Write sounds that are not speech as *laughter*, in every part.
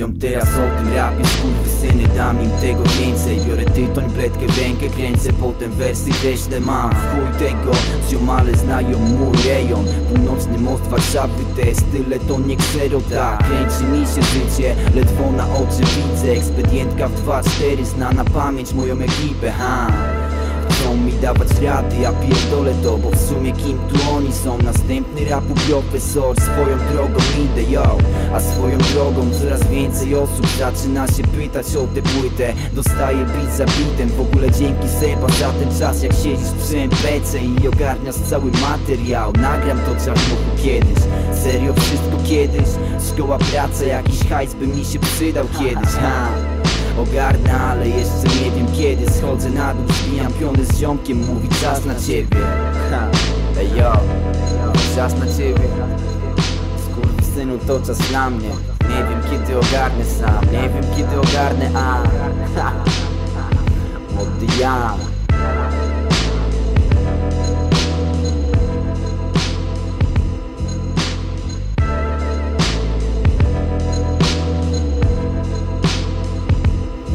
Teraz o tym rapie, syny dam im tego więcej. Biorę tytoń, bledkę rękę, kręcę Potem wersy kreślę mam chuj tego Ziomale znają mój rejon. Północny most Warszawy, te style to nie ksero Tak, kręci mi się życie, ledwo na oczy widzę. Ekspedientka w 2-4 zna na pamięć moją ekipę, ha Chcą mi dawać rady, ja pierdolę to Bo w sumie kim tu oni są? Następny rapu profesor Swoją drogą idę, yo. A swoją drogą coraz więcej osób Zaczyna się pytać o tę płytę. Dostaję bit za bitem W ogóle dzięki Seba za ten czas Jak siedzisz przy MPC i ogarniasz cały materiał. Nagram to czarnuchu kiedyś. Serio wszystko kiedyś. Szkoła, praca, jakiś hajs by mi się przydał kiedyś, ha Ogarnę, ale jeszcze nie wiem kiedy Schodzę na dół, zbijam piony z ziomkiem Mówi czas na ciebie. Ha. Ej czas na ciebie. Synu to czas dla mnie. Nie wiem kiedy ogarnę sam. Nie wiem kiedy ogarnę, a. *laughs* Młody ja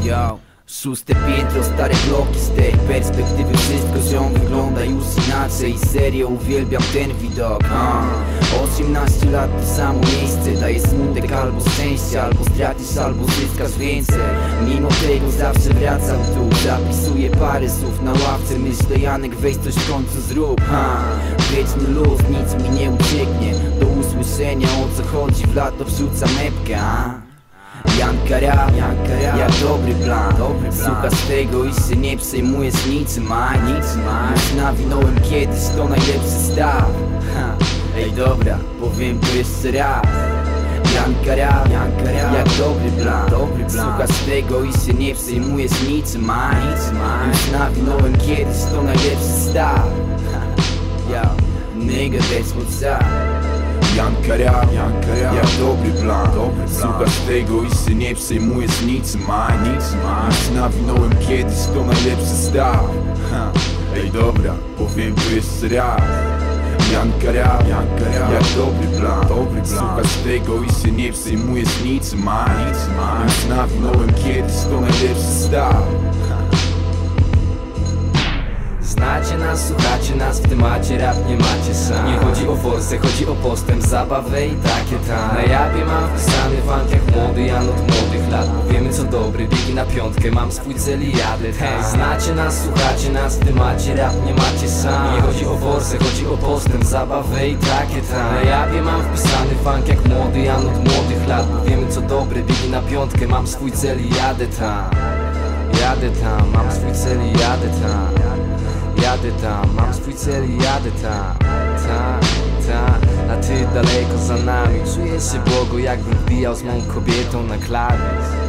Yo Szóste piętro, stare bloki z tej perspektywy Wszystko ziom wygląda już inaczej. Serio uwielbiam ten widok uh. 18 lat to samo miejsce Daje smutek albo szczęście Albo stracisz, albo zyskasz więcej. Mimo tego zawsze wracam tu Zapisuję parę słów na ławce. Myślę Janek weź coś w końcu zrób ha. Wieczny luz, nic mi nie ucieknie. Do usłyszenia o co chodzi W lato wrzucam epkę Janka rap, jak dobry plan, dobry plan. Słuchasz tego i się nie przejmujesz niczym, a niczym, a Już nawinąłem kiedyś to najlepszy staw. Ha. Ej dobra, powiem to jeszcze raz. Janka rap, jak dobry plan, dobry plan. Słuchasz tego i się nie przejmujesz niczym, a niczym, a Już nawinąłem kiedyś to najlepszy staw. Yo, nigga that's what's up Janka rap, jak dobry plan, dobry plan. Słuchasz tego i się nie przejmujesz niczym, a niczym, a Już nawinąłem kiedyś to najlepszy staw. Ej dobra, powiem to jeszcze raz. Janka rap, jak dobry plan, dobry plan. Słuchasz tego i się nie przejmujesz niczym, a niczym, a Już nawinąłem kiedyś to najlepszy staw Znacie nas, słuchacie nas, w temacie rap nie macie sam. Nie chodzi o forsę, chodzi o postęp, zabawę i takie tam. Na jabie mam wpisany funk jak młody Jan od młodych lat. Wiemy co dobry, biegi na piątkę, mam swój cel i jadę Hej, znacie nas, słuchacie nas, w temacie rap nie macie sam. Nie chodzi o forsę, chodzi o postęp, zabawę i takie tam. Na jabie mam wpisany funk jak młody Jan od młodych lat. Wiemy co dobry, biegi na piątkę, mam swój cel i jadę tam. Jadę tam, mam swój cel i jadę tam Jadę tam, mam swój cel i jadę tam Ta, ta, a ty daleko za nami Czuję się błogo jakbym wbijał Z mą kobietą na klawisz